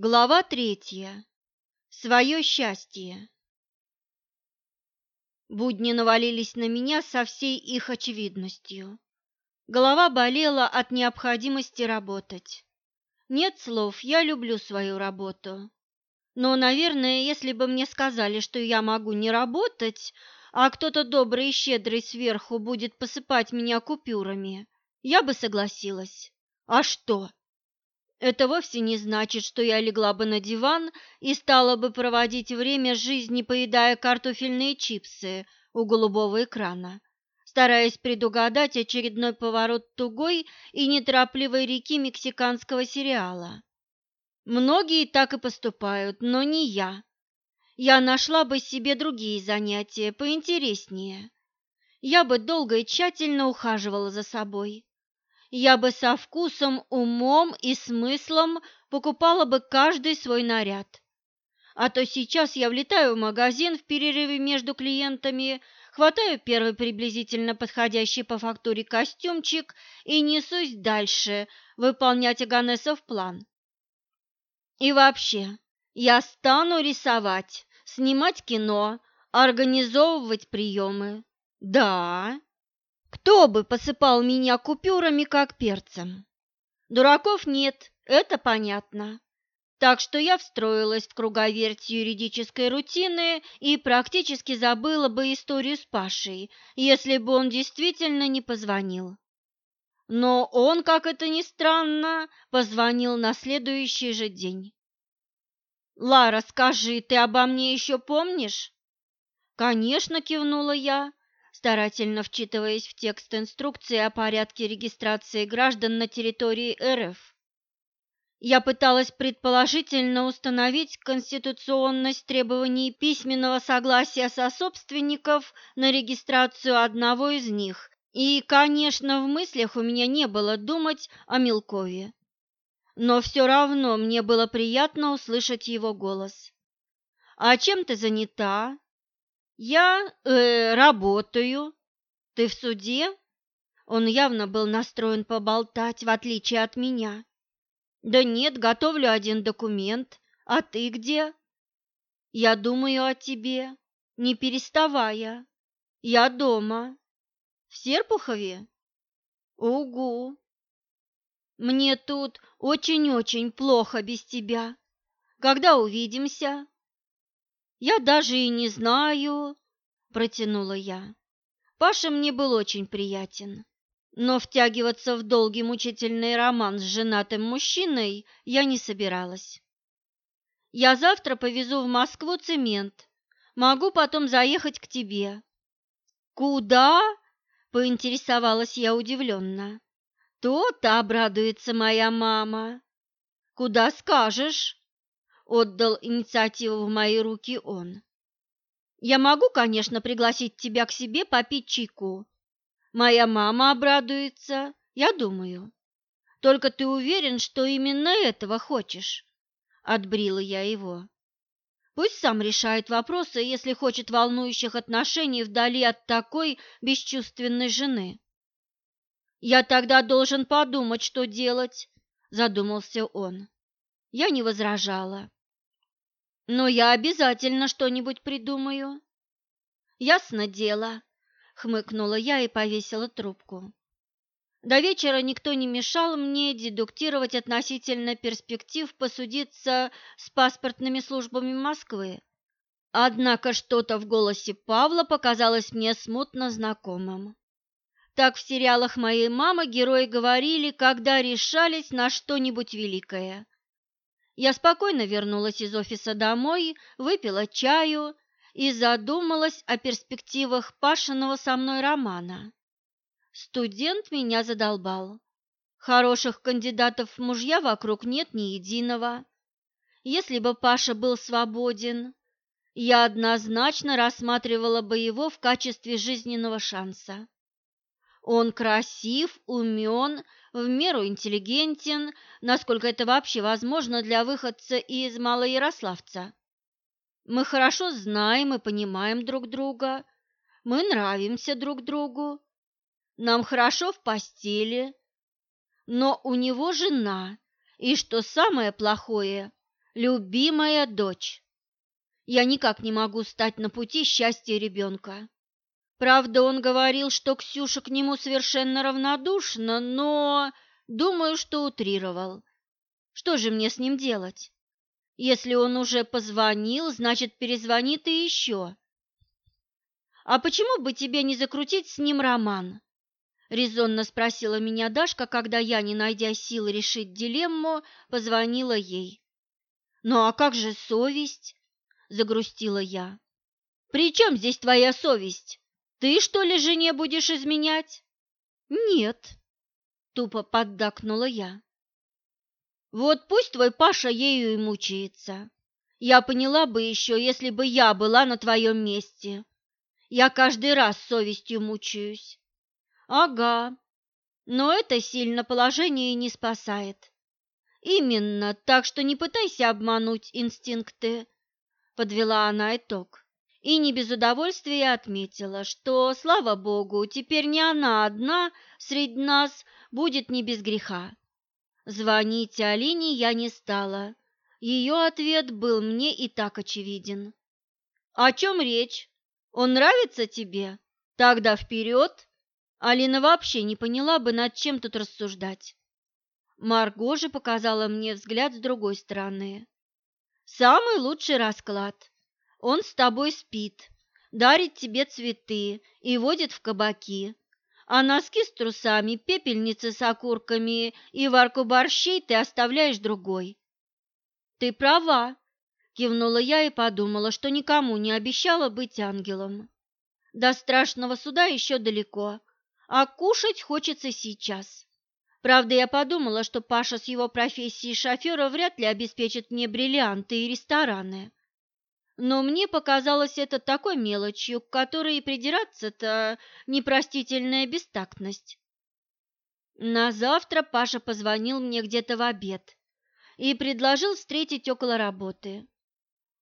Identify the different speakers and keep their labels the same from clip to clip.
Speaker 1: Глава третья. Свое счастье. Будни навалились на меня со всей их очевидностью. Голова болела от необходимости работать. Нет слов, я люблю свою работу. Но, наверное, если бы мне сказали, что я могу не работать, а кто-то добрый и щедрый сверху будет посыпать меня купюрами, я бы согласилась. А что? Это вовсе не значит, что я легла бы на диван и стала бы проводить время жизни, поедая картофельные чипсы у голубого экрана, стараясь предугадать очередной поворот тугой и неторопливой реки мексиканского сериала. Многие так и поступают, но не я. Я нашла бы себе другие занятия, поинтереснее. Я бы долго и тщательно ухаживала за собой я бы со вкусом, умом и смыслом покупала бы каждый свой наряд. А то сейчас я влетаю в магазин в перерыве между клиентами, хватаю первый приблизительно подходящий по фактуре костюмчик и несусь дальше выполнять Аганесов план. И вообще, я стану рисовать, снимать кино, организовывать приемы. Да, кто бы посыпал меня купюрами, как перцем? Дураков нет, это понятно. Так что я встроилась в круговерть юридической рутины и практически забыла бы историю с Пашей, если бы он действительно не позвонил. Но он, как это ни странно, позвонил на следующий же день. «Лара, скажи, ты обо мне еще помнишь?» «Конечно», — кивнула я, старательно вчитываясь в текст инструкции о порядке регистрации граждан на территории РФ. Я пыталась предположительно установить конституционность требований письменного согласия сособственников на регистрацию одного из них, и, конечно, в мыслях у меня не было думать о Мелкове. Но все равно мне было приятно услышать его голос. «А чем ты занята?» Я э, работаю. Ты в суде? Он явно был настроен поболтать, в отличие от меня. Да нет, готовлю один документ. А ты где? Я думаю о тебе, не переставая. Я дома. В Серпухове? Угу. Мне тут очень-очень плохо без тебя. Когда увидимся? «Я даже и не знаю», – протянула я. Паша мне был очень приятен, но втягиваться в долгий мучительный роман с женатым мужчиной я не собиралась. «Я завтра повезу в Москву цемент. Могу потом заехать к тебе». «Куда?» – поинтересовалась я удивленно. «То-то обрадуется моя мама». «Куда скажешь?» Отдал инициативу в мои руки он. Я могу, конечно, пригласить тебя к себе попить чайку. Моя мама обрадуется, я думаю. Только ты уверен, что именно этого хочешь? Отбрила я его. Пусть сам решает вопросы, если хочет волнующих отношений вдали от такой бесчувственной жены. Я тогда должен подумать, что делать, задумался он. Я не возражала. Но я обязательно что-нибудь придумаю. Ясно дело, хмыкнула я и повесила трубку. До вечера никто не мешал мне дедуктировать относительно перспектив посудиться с паспортными службами Москвы. Однако что-то в голосе Павла показалось мне смутно знакомым. Так в сериалах моей мамы герои говорили, когда решались на что-нибудь великое. Я спокойно вернулась из офиса домой, выпила чаю и задумалась о перспективах Пашиного со мной романа. Студент меня задолбал. Хороших кандидатов в мужья вокруг нет ни единого. Если бы Паша был свободен, я однозначно рассматривала бы его в качестве жизненного шанса. Он красив, умен, в меру интеллигентен, насколько это вообще возможно для выходца из Малоярославца. Мы хорошо знаем и понимаем друг друга, мы нравимся друг другу, нам хорошо в постели, но у него жена, и, что самое плохое, любимая дочь. Я никак не могу стать на пути счастья ребенка. Правда, он говорил, что Ксюша к нему совершенно равнодушна, но, думаю, что утрировал. Что же мне с ним делать? Если он уже позвонил, значит, перезвонит и еще. А почему бы тебе не закрутить с ним роман? Резонно спросила меня Дашка, когда я, не найдя сил решить дилемму, позвонила ей. «Ну а как же совесть?» – загрустила я. «При чем здесь твоя совесть? Ты, что ли, жене будешь изменять?» «Нет», – тупо поддакнула я. «Вот пусть твой Паша ею и мучается. Я поняла бы еще, если бы я была на твоем месте. Я каждый раз совестью мучаюсь». «Ага, но это сильно положение не спасает. Именно, так что не пытайся обмануть инстинкты, подвела она итог. И не без удовольствия отметила, что, слава богу, теперь не она одна среди нас будет не без греха. Звонить Алине я не стала. Ее ответ был мне и так очевиден. «О чем речь? Он нравится тебе? Тогда вперед!» Алина вообще не поняла бы, над чем тут рассуждать. Марго же показала мне взгляд с другой стороны. «Самый лучший расклад. Он с тобой спит, дарит тебе цветы и водит в кабаки, а носки с трусами, пепельницы с окурками и варку борщей ты оставляешь другой». «Ты права», – кивнула я и подумала, что никому не обещала быть ангелом. До страшного суда еще далеко, а кушать хочется сейчас. Правда, я подумала, что Паша с его профессией шофера вряд ли обеспечит мне бриллианты и рестораны. Но мне показалось это такой мелочью, к которой придираться-то непростительная бестактность. На завтра Паша позвонил мне где-то в обед и предложил встретить около работы.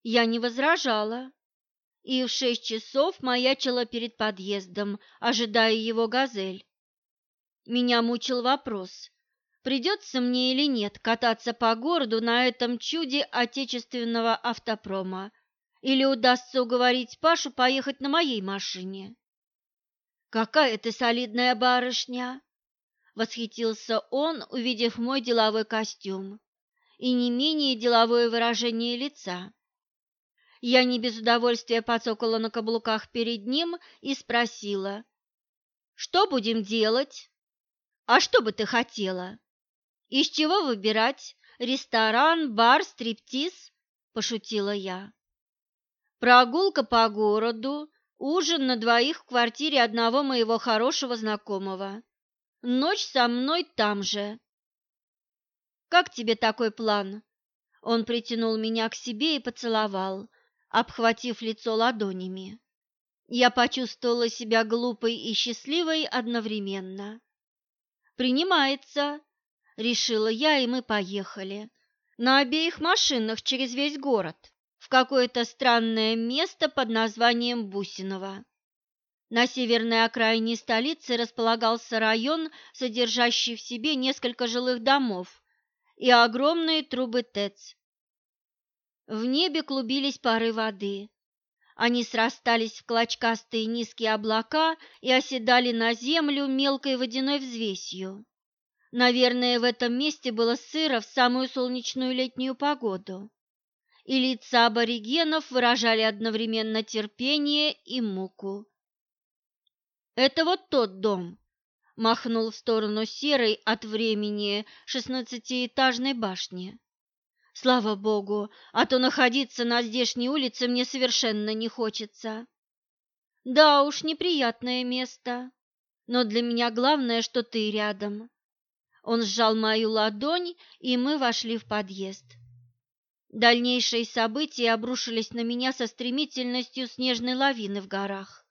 Speaker 1: Я не возражала, и в шесть часов маячила перед подъездом, ожидая его газель. Меня мучил вопрос, придется мне или нет кататься по городу на этом чуде отечественного автопрома, или удастся уговорить Пашу поехать на моей машине. «Какая ты солидная барышня!» — восхитился он, увидев мой деловой костюм и не менее деловое выражение лица. Я не без удовольствия поцокала на каблуках перед ним и спросила, «Что будем делать?» А что бы ты хотела? Из чего выбирать? Ресторан, бар, стриптиз? Пошутила я. Прогулка по городу, ужин на двоих в квартире одного моего хорошего знакомого. Ночь со мной там же. Как тебе такой план? Он притянул меня к себе и поцеловал, обхватив лицо ладонями. Я почувствовала себя глупой и счастливой одновременно. «Принимается», — решила я, и мы поехали. На обеих машинах через весь город, в какое-то странное место под названием Бусиново. На северной окраине столицы располагался район, содержащий в себе несколько жилых домов и огромные трубы ТЭЦ. В небе клубились пары воды. Они срастались в клочкастые низкие облака и оседали на землю мелкой водяной взвесью. Наверное, в этом месте было сыро в самую солнечную летнюю погоду. И лица аборигенов выражали одновременно терпение и муку. «Это вот тот дом», — махнул в сторону серой от времени шестнадцатиэтажной башни. Слава богу, а то находиться на здешней улице мне совершенно не хочется. Да уж, неприятное место, но для меня главное, что ты рядом. Он сжал мою ладонь, и мы вошли в подъезд. Дальнейшие события обрушились на меня со стремительностью снежной лавины в горах.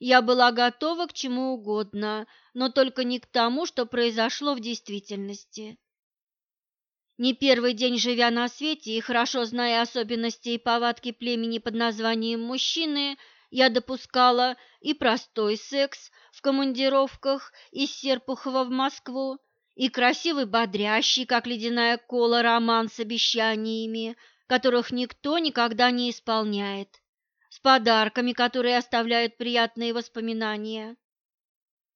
Speaker 1: Я была готова к чему угодно, но только не к тому, что произошло в действительности. Не первый день живя на свете и хорошо зная особенности и повадки племени под названием мужчины, я допускала и простой секс в командировках из Серпухова в Москву, и красивый бодрящий, как ледяная кола, роман с обещаниями, которых никто никогда не исполняет, с подарками, которые оставляют приятные воспоминания.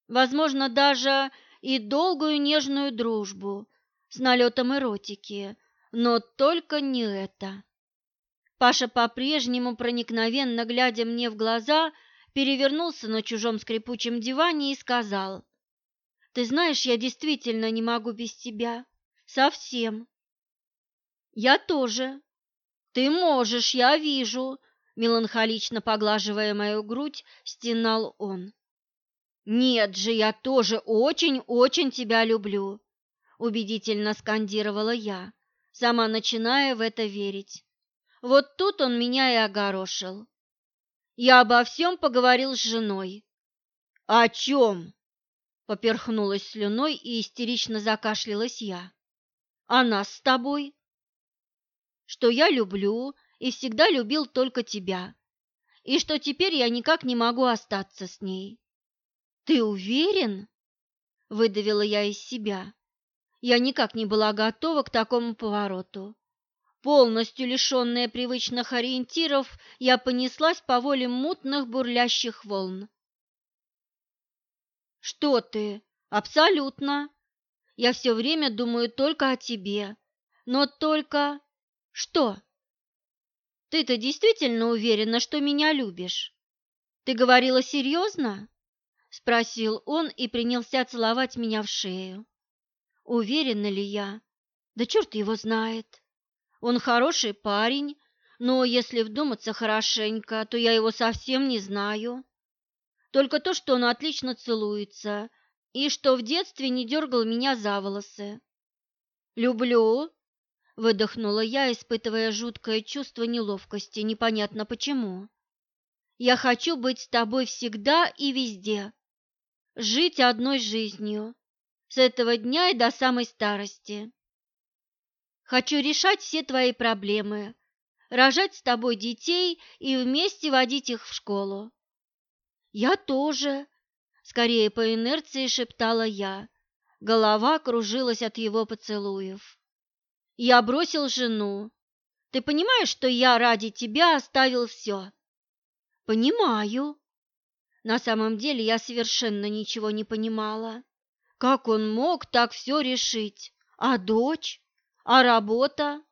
Speaker 1: Возможно, даже и долгую нежную дружбу с налетом эротики, но только не это. Паша, по-прежнему проникновенно глядя мне в глаза, перевернулся на чужом скрипучем диване и сказал, «Ты знаешь, я действительно не могу без тебя. Совсем». «Я тоже». «Ты можешь, я вижу», — меланхолично поглаживая мою грудь, стенал он. «Нет же, я тоже очень-очень тебя люблю», — убедительно скандировала я, сама начиная в это верить. Вот тут он меня и огорошил. Я обо всем поговорил с женой. «О чем?» — поперхнулась слюной и истерично закашлялась я. «А нас с тобой?» «Что я люблю и всегда любил только тебя, и что теперь я никак не могу остаться с ней». «Ты уверен?» — выдавила я из себя. Я никак не была готова к такому повороту. Полностью лишенная привычных ориентиров, я понеслась по воле мутных бурлящих волн. «Что ты? Абсолютно. Я все время думаю только о тебе. Но только... Что? Ты-то действительно уверена, что меня любишь? Ты говорила серьезно?» Спросил он и принялся целовать меня в шею. Уверена ли я? Да черт его знает. Он хороший парень, но если вдуматься хорошенько, то я его совсем не знаю. Только то, что он отлично целуется, и что в детстве не дергал меня за волосы. «Люблю», — выдохнула я, испытывая жуткое чувство неловкости, непонятно почему. «Я хочу быть с тобой всегда и везде, жить одной жизнью, с этого дня и до самой старости. Хочу решать все твои проблемы, рожать с тобой детей и вместе водить их в школу. Я тоже, скорее по инерции шептала я. Голова кружилась от его поцелуев. Я бросил жену. Ты понимаешь, что я ради тебя оставил все? Понимаю. На самом деле я совершенно ничего не понимала. Как он мог так все решить? А дочь? А работа?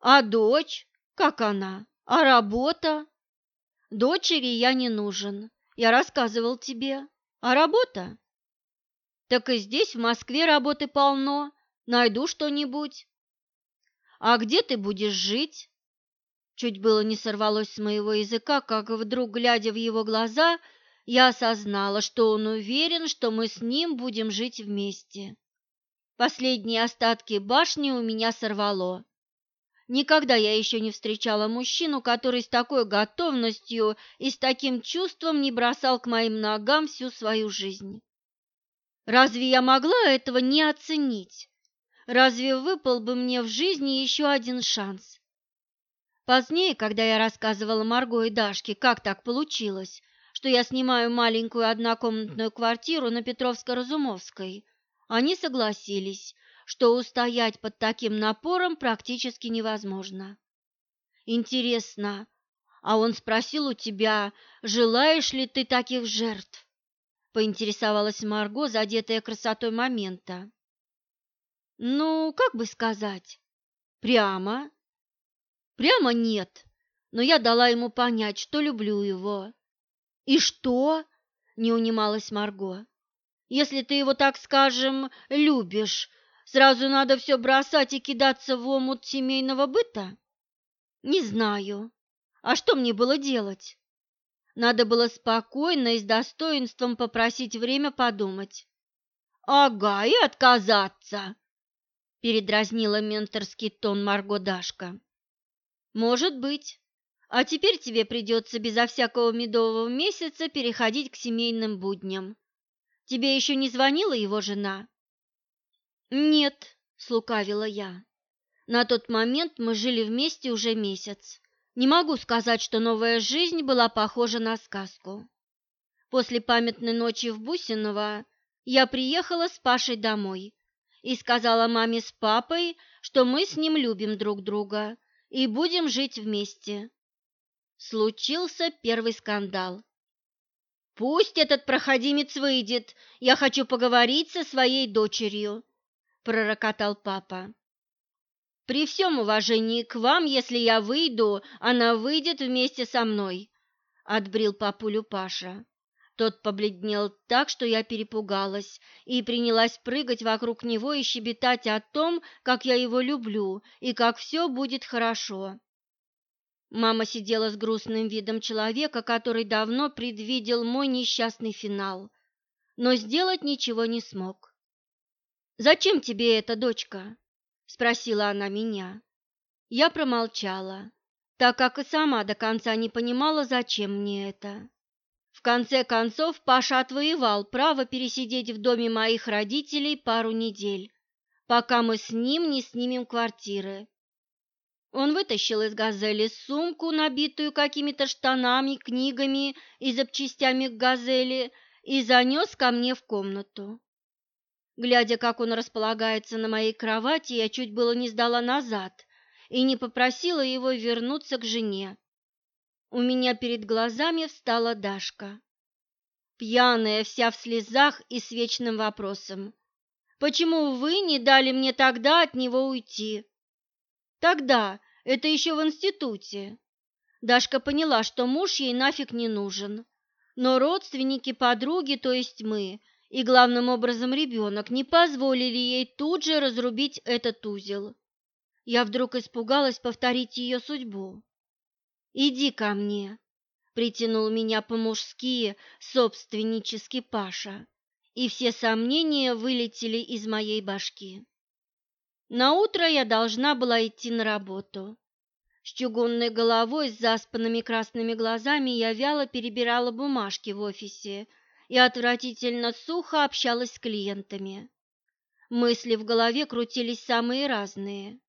Speaker 1: А дочь? Как она? А работа? Дочери я не нужен. Я рассказывал тебе. А работа? Так и здесь, в Москве, работы полно. Найду что-нибудь. А где ты будешь жить? Чуть было не сорвалось с моего языка, как вдруг, глядя в его глаза, я осознала, что он уверен, что мы с ним будем жить вместе. Последние остатки башни у меня сорвало. Никогда я еще не встречала мужчину, который с такой готовностью и с таким чувством не бросал к моим ногам всю свою жизнь. Разве я могла этого не оценить? Разве выпал бы мне в жизни еще один шанс? Позднее, когда я рассказывала Марго и Дашке, как так получилось, что я снимаю маленькую однокомнатную квартиру на Петровско-Разумовской, они согласились, что устоять под таким напором практически невозможно. Интересно, а он спросил у тебя, желаешь ли ты таких жертв? Поинтересовалась Марго, задетая красотой момента. Ну, как бы сказать, прямо? Прямо нет, но я дала ему понять, что люблю его «И что?» – не унималась Марго. «Если ты его, так скажем, любишь, сразу надо все бросать и кидаться в омут семейного быта?» «Не знаю. А что мне было делать?» Надо было спокойно и с достоинством попросить время подумать. «Ага, и отказаться!» – передразнила менторский тон Марго Дашка. «Может быть. А теперь тебе придется безо всякого медового месяца переходить к семейным будням. Тебе еще не звонила его жена? Нет, слукавила я. На тот момент мы жили вместе уже месяц. Не могу сказать, что новая жизнь была похожа на сказку. После памятной ночи в Бусиново я приехала с Пашей домой, и сказала маме с папой, что мы с ним любим друг друга и будем жить вместе. Случился первый скандал. «Пусть этот проходимец выйдет, я хочу поговорить со своей дочерью», – пророкотал папа. «При всем уважении к вам, если я выйду, она выйдет вместе со мной», – отбрил папулю Паша. Тот побледнел так, что я перепугалась, и принялась прыгать вокруг него и щебетать о том, как я его люблю и как все будет хорошо. Мама сидела с грустным видом человека, который давно предвидел мой несчастный финал, но сделать ничего не смог. «Зачем тебе это, дочка?» – спросила она меня. Я промолчала, так как и сама до конца не понимала, зачем мне это. В конце концов, Паша отвоевал право пересидеть в доме моих родителей пару недель, пока мы с ним не снимем квартиры. Он вытащил из «Газели» сумку, набитую какими-то штанами, книгами и запчастями к «Газели», и занес ко мне в комнату. Глядя, как он располагается на моей кровати, я чуть было не сдала назад и не попросила его вернуться к жене. У меня перед глазами встала Дашка, пьяная, вся в слезах и с вечным вопросом. «Почему вы не дали мне тогда от него уйти?» «Тогда, это еще в институте». Дашка поняла, что муж ей нафиг не нужен. Но родственники, подруги, то есть мы, и главным образом ребенок, не позволили ей тут же разрубить этот узел. Я вдруг испугалась повторить ее судьбу. «Иди ко мне», — притянул меня по-мужски, собственнически Паша, и все сомнения вылетели из моей башки. На утро я должна была идти на работу. С чугунной головой, с заспанными красными глазами я вяло перебирала бумажки в офисе и отвратительно сухо общалась с клиентами. Мысли в голове крутились самые разные.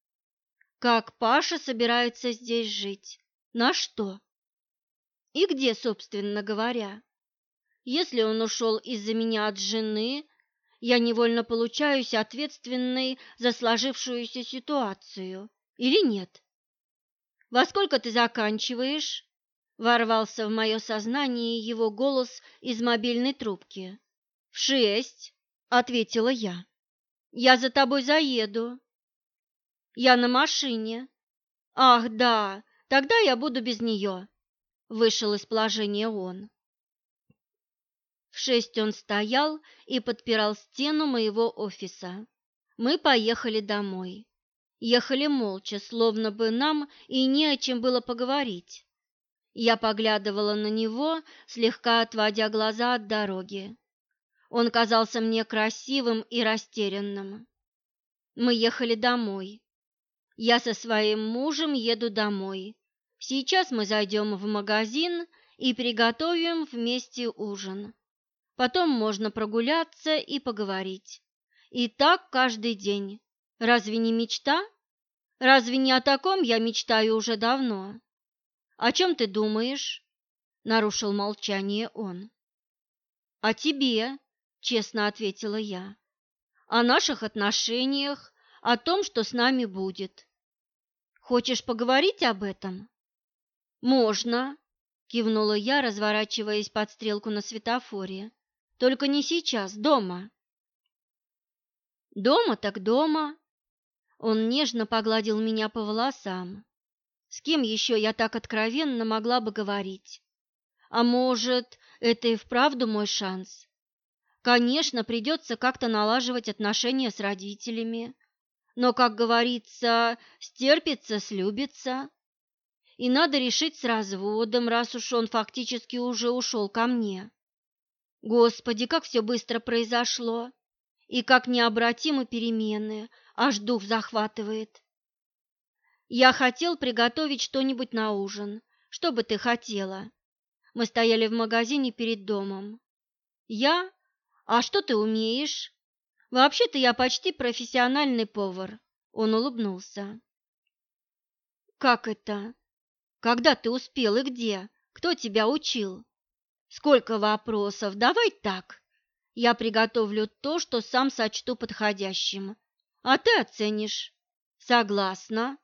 Speaker 1: Как Паша собирается здесь жить? На что? И где, собственно говоря? Если он ушел из-за меня от жены, я невольно получаюсь ответственной за сложившуюся ситуацию или нет? «Во сколько ты заканчиваешь?» Ворвался в мое сознание его голос из мобильной трубки. «В шесть», — ответила я. «Я за тобой заеду». «Я на машине». «Ах, да, Тогда я буду без нее», — вышел из положения он. В шесть он стоял и подпирал стену моего офиса. Мы поехали домой. Ехали молча, словно бы нам и не о чем было поговорить. Я поглядывала на него, слегка отводя глаза от дороги. Он казался мне красивым и растерянным. Мы ехали домой. Я со своим мужем еду домой. Сейчас мы зайдем в магазин и приготовим вместе ужин. Потом можно прогуляться и поговорить. И так каждый день. Разве не мечта? Разве не о таком я мечтаю уже давно? О чем ты думаешь? Нарушил молчание он. О тебе, честно ответила я. О наших отношениях, о том, что с нами будет. Хочешь поговорить об этом? Можно, кивнула я, разворачиваясь под стрелку на светофоре. Только не сейчас, дома. Дома так дома. Он нежно погладил меня по волосам. С кем еще я так откровенно могла бы говорить? А может, это и вправду мой шанс? Конечно, придется как-то налаживать отношения с родителями, но, как говорится, стерпится, слюбится. И надо решить с разводом, раз уж он фактически уже ушел ко мне. Господи, как все быстро произошло! И как необратимы перемены, аж дух захватывает. Я хотел приготовить что-нибудь на ужин. Что бы ты хотела? Мы стояли в магазине перед домом. Я? А что ты умеешь? Вообще-то я почти профессиональный повар. Он улыбнулся. Как это? Когда ты успел и где? Кто тебя учил? Сколько вопросов? Давай так. Я приготовлю то, что сам сочту подходящим. А ты оценишь. Согласна.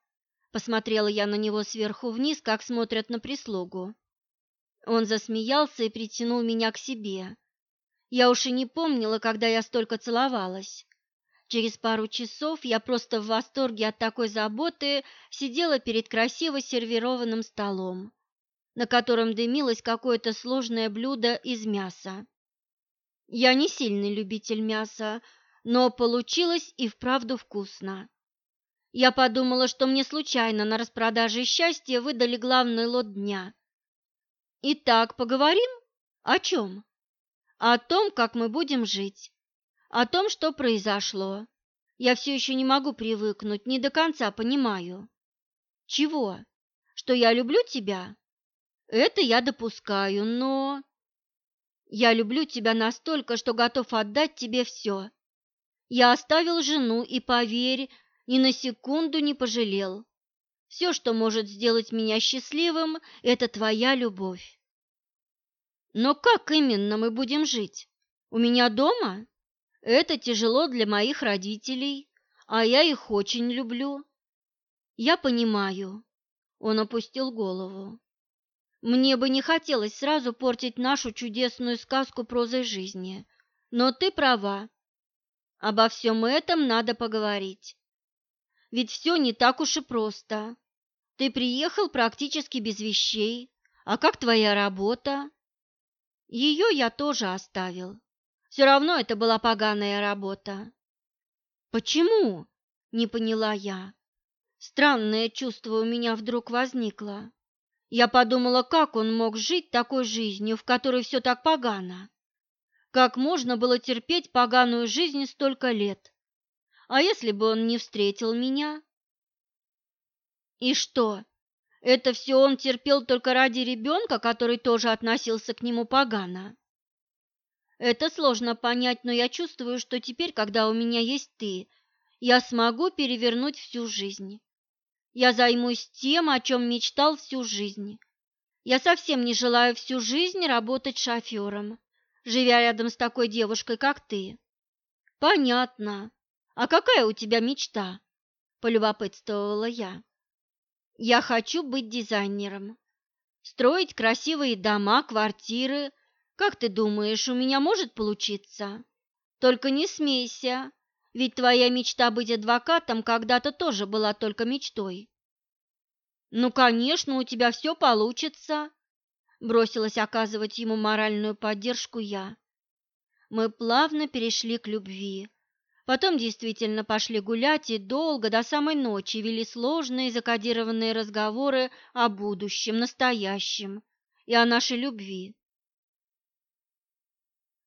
Speaker 1: Посмотрела я на него сверху вниз, как смотрят на прислугу. Он засмеялся и притянул меня к себе. Я уж и не помнила, когда я столько целовалась. Через пару часов я просто в восторге от такой заботы сидела перед красиво сервированным столом, на котором дымилось какое-то сложное блюдо из мяса. Я не сильный любитель мяса, но получилось и вправду вкусно. Я подумала, что мне случайно на распродаже счастья выдали главный лот дня. Итак, поговорим? О чем? О том, как мы будем жить. О том, что произошло. Я все еще не могу привыкнуть, не до конца понимаю. Чего? Что я люблю тебя? Это я допускаю, но... Я люблю тебя настолько, что готов отдать тебе все. Я оставил жену и, поверь, ни на секунду не пожалел. Все, что может сделать меня счастливым, это твоя любовь. Но как именно мы будем жить? У меня дома? Это тяжело для моих родителей, а я их очень люблю. Я понимаю. Он опустил голову. Мне бы не хотелось сразу портить нашу чудесную сказку прозой жизни, но ты права. Обо всем этом надо поговорить. Ведь все не так уж и просто. Ты приехал практически без вещей. А как твоя работа? Ее я тоже оставил. Все равно это была поганая работа. Почему? Не поняла я. Странное чувство у меня вдруг возникло. Я подумала, как он мог жить такой жизнью, в которой все так погано. Как можно было терпеть поганую жизнь столько лет? А если бы он не встретил меня? И что, это все он терпел только ради ребенка, который тоже относился к нему погано? Это сложно понять, но я чувствую, что теперь, когда у меня есть ты, я смогу перевернуть всю жизнь. Я займусь тем, о чем мечтал всю жизнь. Я совсем не желаю всю жизнь работать шофером, живя рядом с такой девушкой, как ты. Понятно. А какая у тебя мечта? Полюбопытствовала я. Я хочу быть дизайнером. Строить красивые дома, квартиры. Как ты думаешь, у меня может получиться? Только не смейся, ведь твоя мечта быть адвокатом когда-то тоже была только мечтой. Ну, конечно, у тебя все получится, бросилась оказывать ему моральную поддержку я. Мы плавно перешли к любви. Потом действительно пошли гулять и долго до самой ночи вели сложные закодированные разговоры о будущем, настоящем и о нашей любви.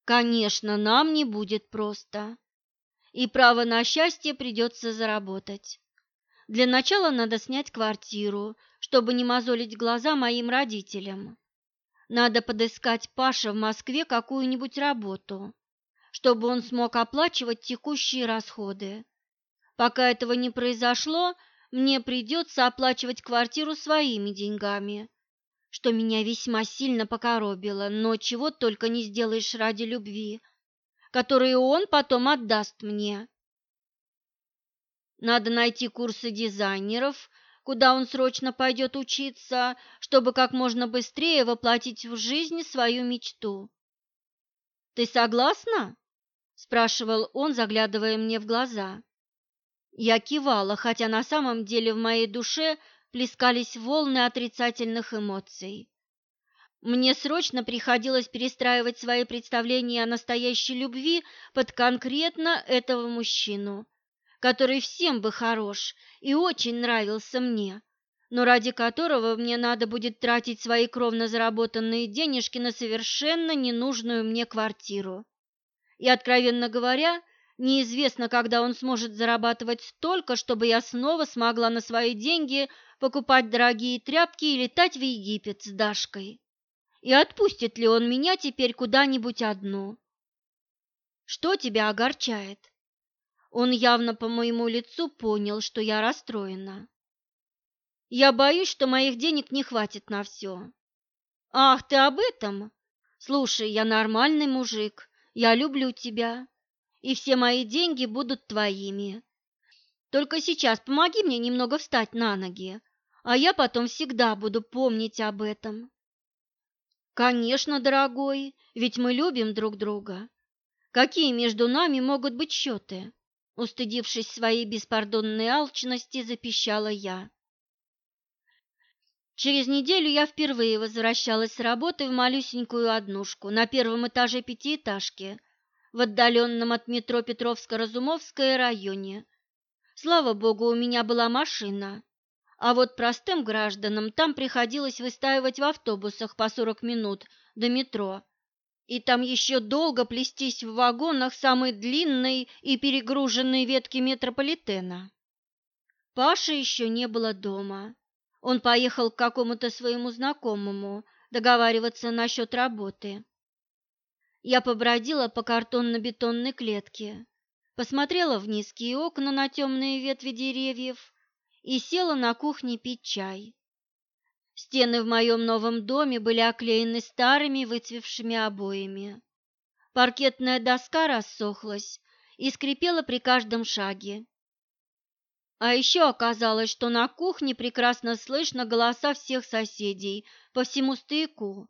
Speaker 1: Конечно, нам не будет просто и право на счастье придется заработать. Для начала надо снять квартиру, чтобы не мозолить глаза моим родителям. Надо подыскать Паше в Москве какую-нибудь работу, чтобы он смог оплачивать текущие расходы. Пока этого не произошло, мне придется оплачивать квартиру своими деньгами, что меня весьма сильно покоробило, но чего только не сделаешь ради любви – которые он потом отдаст мне. Надо найти курсы дизайнеров, куда он срочно пойдет учиться, чтобы как можно быстрее воплотить в жизнь свою мечту. «Ты согласна?» – спрашивал он, заглядывая мне в глаза. Я кивала, хотя на самом деле в моей душе плескались волны отрицательных эмоций. Мне срочно приходилось перестраивать свои представления о настоящей любви под конкретно этого мужчину, который всем бы хорош и очень нравился мне, но ради которого мне надо будет тратить свои кровно заработанные денежки на совершенно ненужную мне квартиру. И, откровенно говоря, неизвестно, когда он сможет зарабатывать столько, чтобы я снова смогла на свои деньги покупать дорогие тряпки и летать в Египет с Дашкой. И отпустит ли он меня теперь куда-нибудь одну? Что тебя огорчает? Он явно по моему лицу понял, что я расстроена. Я боюсь, что моих денег не хватит на все. Ах, ты об этом? Слушай, я нормальный мужик, я люблю тебя, и все мои деньги будут твоими. Только сейчас помоги мне немного встать на ноги, а я потом всегда буду помнить об этом. Конечно, дорогой, ведь мы любим друг друга. Какие между нами могут быть счеты? Устыдившись своей беспардонной алчности, запищала я. Через неделю я впервые возвращалась с работы в малюсенькую однушку на первом этаже пятиэтажки в отдаленном от метро Петровско-Разумовское районе. Слава богу, у меня была машина, а вот простым гражданам там приходилось выстаивать в автобусах по 40 минут до метро, и там еще долго плестись в вагонах самой длинной и перегруженной ветки метрополитена. Паши еще не было дома. Он поехал к какому-то своему знакомому договариваться насчет работы. Я побродила по картонно-бетонной клетке, посмотрела в низкие окна на темные ветви деревьев и села на кухне пить чай. Стены в моем новом доме были оклеены старыми выцвевшими обоями. Паркетная доска рассохлась и скрипела при каждом шаге. А еще оказалось, что на кухне прекрасно слышно голоса всех соседей по всему стояку.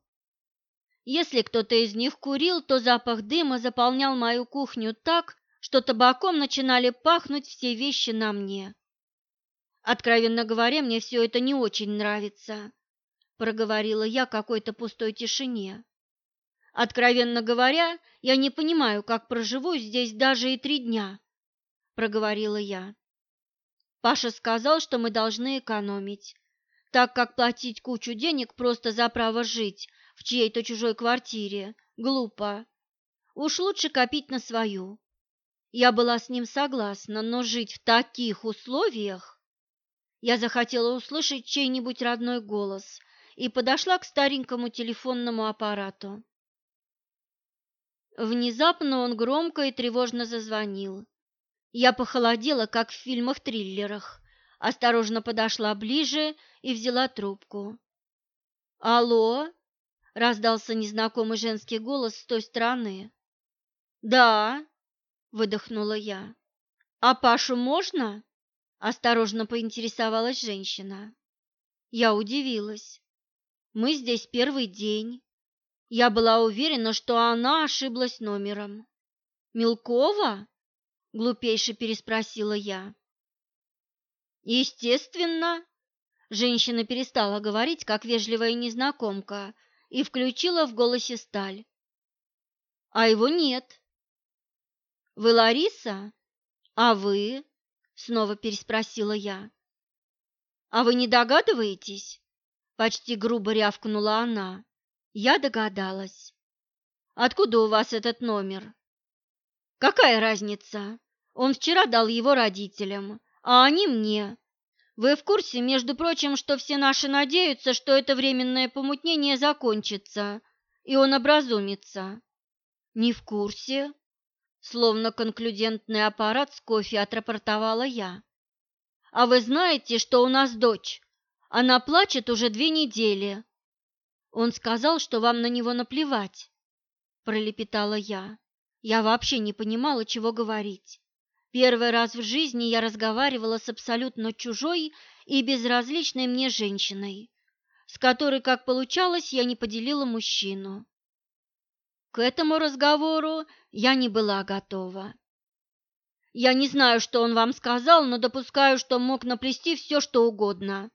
Speaker 1: Если кто-то из них курил, то запах дыма заполнял мою кухню так, что табаком начинали пахнуть все вещи на мне. Откровенно говоря, мне все это не очень нравится, проговорила я какой-то пустой тишине. Откровенно говоря, я не понимаю, как проживу здесь даже и три дня, проговорила я. Паша сказал, что мы должны экономить, так как платить кучу денег просто за право жить в чьей-то чужой квартире глупо. Уж лучше копить на свою. Я была с ним согласна, но жить в таких условиях я захотела услышать чей-нибудь родной голос и подошла к старенькому телефонному аппарату. Внезапно он громко и тревожно зазвонил. Я похолодела, как в фильмах-триллерах, осторожно подошла ближе и взяла трубку. «Алло?» — раздался незнакомый женский голос с той стороны. «Да», — выдохнула я. «А Пашу можно?» Осторожно поинтересовалась женщина. Я удивилась. Мы здесь первый день. Я была уверена, что она ошиблась номером. «Мелкова?» — глупейше переспросила я. «Естественно!» Женщина перестала говорить, как вежливая незнакомка, и включила в голосе сталь. «А его нет». «Вы Лариса? А вы?» Снова переспросила я. А вы не догадываетесь? Почти грубо рявкнула она. Я догадалась. Откуда у вас этот номер? Какая разница? Он вчера дал его родителям, а они мне. Вы в курсе, между прочим, что все наши надеются, что это временное помутнение закончится, и он образумится? Не в курсе, Словно конклюдентный аппарат с кофе отрапортовала я. «А вы знаете, что у нас дочь? Она плачет уже две недели». «Он сказал, что вам на него наплевать», – пролепетала я. Я вообще не понимала, чего говорить. Первый раз в жизни я разговаривала с абсолютно чужой и безразличной мне женщиной, с которой, как получалось, я не поделила мужчину. К этому разговору я не была готова. Я не знаю, что он вам сказал, но допускаю, что мог наплести все, что угодно.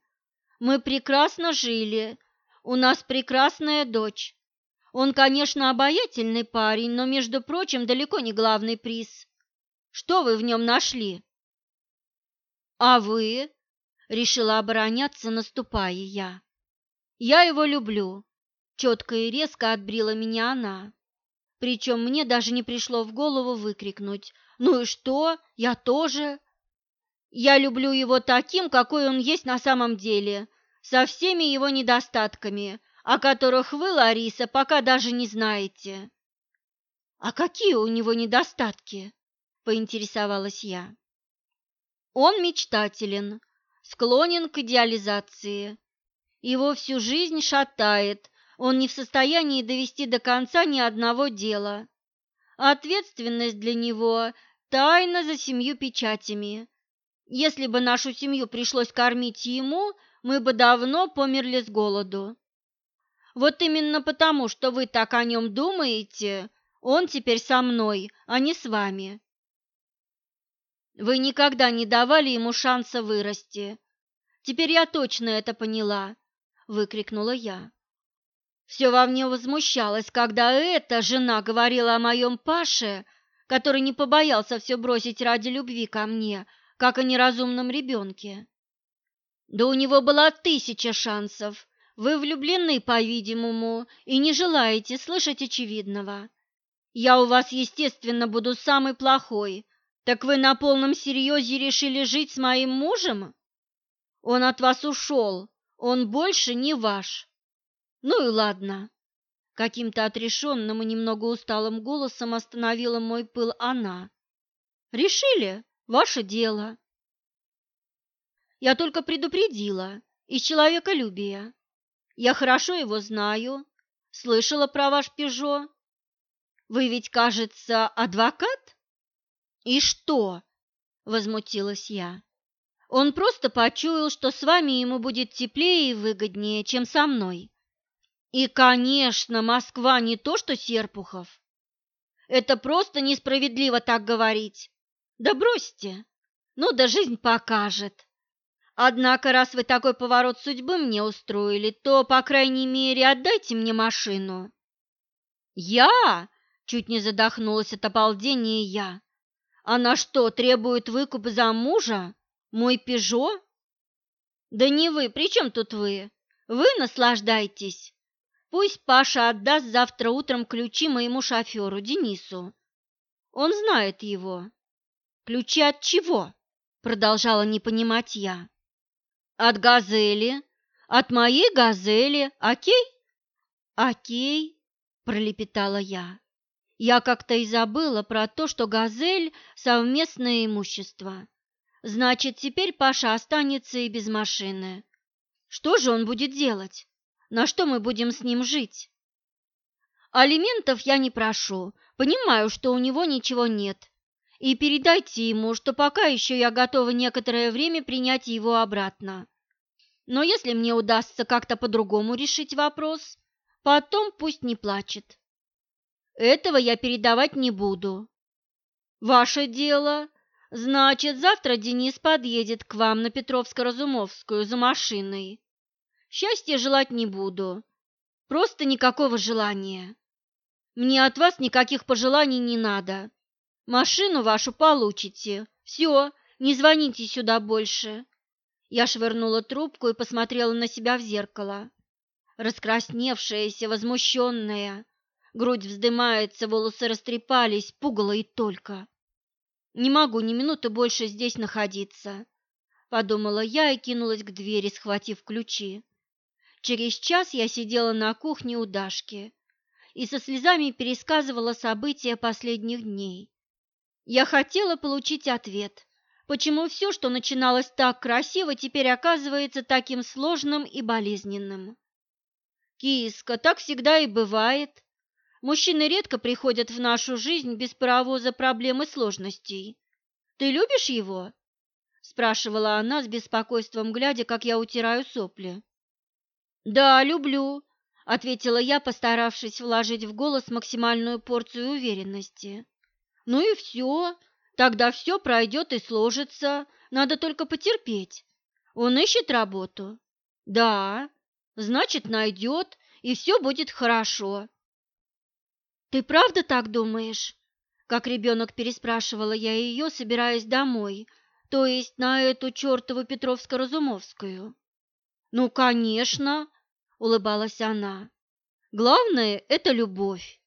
Speaker 1: Мы прекрасно жили, у нас прекрасная дочь. Он, конечно, обаятельный парень, но, между прочим, далеко не главный приз. Что вы в нем нашли? А вы? Решила обороняться, наступая я. Я его люблю. Четко и резко отбрила меня она. Причем мне даже не пришло в голову выкрикнуть «Ну и что? Я тоже!» Я люблю его таким, какой он есть на самом деле, со всеми его недостатками, о которых вы, Лариса, пока даже не знаете. «А какие у него недостатки?» – поинтересовалась я. Он мечтателен, склонен к идеализации. Его всю жизнь шатает, он не в состоянии довести до конца ни одного дела. Ответственность для него – тайна за семью печатями. Если бы нашу семью пришлось кормить ему, мы бы давно померли с голоду. Вот именно потому, что вы так о нем думаете, он теперь со мной, а не с вами. Вы никогда не давали ему шанса вырасти. Теперь я точно это поняла, выкрикнула я. Все во мне возмущалось, когда эта жена говорила о моем Паше, который не побоялся все бросить ради любви ко мне, как о неразумном ребенке. Да у него была тысяча шансов. Вы влюблены, по-видимому, и не желаете слышать очевидного. Я у вас, естественно, буду самый плохой. Так вы на полном серьезе решили жить с моим мужем? Он от вас ушел, он больше не ваш. Ну и ладно. Каким-то отрешенным и немного усталым голосом остановила мой пыл она. Решили? Ваше дело. Я только предупредила, из человеколюбия. Я хорошо его знаю, слышала про ваш Пежо. Вы ведь, кажется, адвокат? И что? Возмутилась я. Он просто почуял, что с вами ему будет теплее и выгоднее, чем со мной. И, конечно, Москва не то, что Серпухов. Это просто несправедливо так говорить. Да бросьте. Ну да жизнь покажет. Однако, раз вы такой поворот судьбы мне устроили, то, по крайней мере, отдайте мне машину. Я? Чуть не задохнулась от обалдения я. Она что, требует выкуп за мужа? Мой Пежо? Да не вы, при чем тут вы? Вы наслаждайтесь. Пусть Паша отдаст завтра утром ключи моему шоферу Денису. Он знает его. Ключи от чего? Продолжала не понимать я. От газели. От моей газели. Окей? Окей, пролепетала я. Я как-то и забыла про то, что газель – совместное имущество. Значит, теперь Паша останется и без машины. Что же он будет делать? На что мы будем с ним жить? Алиментов я не прошу, понимаю, что у него ничего нет. И передайте ему, что пока еще я готова некоторое время принять его обратно. Но если мне удастся как-то по-другому решить вопрос, потом пусть не плачет. Этого я передавать не буду. Ваше дело. Значит, завтра Денис подъедет к вам на Петровско-Разумовскую за машиной. Счастья желать не буду. Просто никакого желания. Мне от вас никаких пожеланий не надо. Машину вашу получите. Все, не звоните сюда больше. Я швырнула трубку и посмотрела на себя в зеркало. Раскрасневшаяся, возмущенная, грудь вздымается, волосы растрепались, пугало и только. Не могу ни минуты больше здесь находиться, подумала я и кинулась к двери, схватив ключи. Через час я сидела на кухне у Дашки и со слезами пересказывала события последних дней. Я хотела получить ответ, почему все, что начиналось так красиво, теперь оказывается таким сложным и болезненным. Киска, так всегда и бывает, Мужчины редко приходят в нашу жизнь без паровоза проблем и сложностей. Ты любишь его? спрашивала она с беспокойством, глядя, как я утираю сопли. Да, люблю, ответила я, постаравшись вложить в голос максимальную порцию уверенности. Ну и все, тогда все пройдет и сложится, надо только потерпеть. Он ищет работу? Да, значит, найдет, и все будет хорошо. «Ты правда так думаешь?» Как ребенок переспрашивала я ее, собираясь домой, то есть на эту чертову Петровско-Разумовскую. «Ну, конечно!» — улыбалась она. «Главное — это любовь.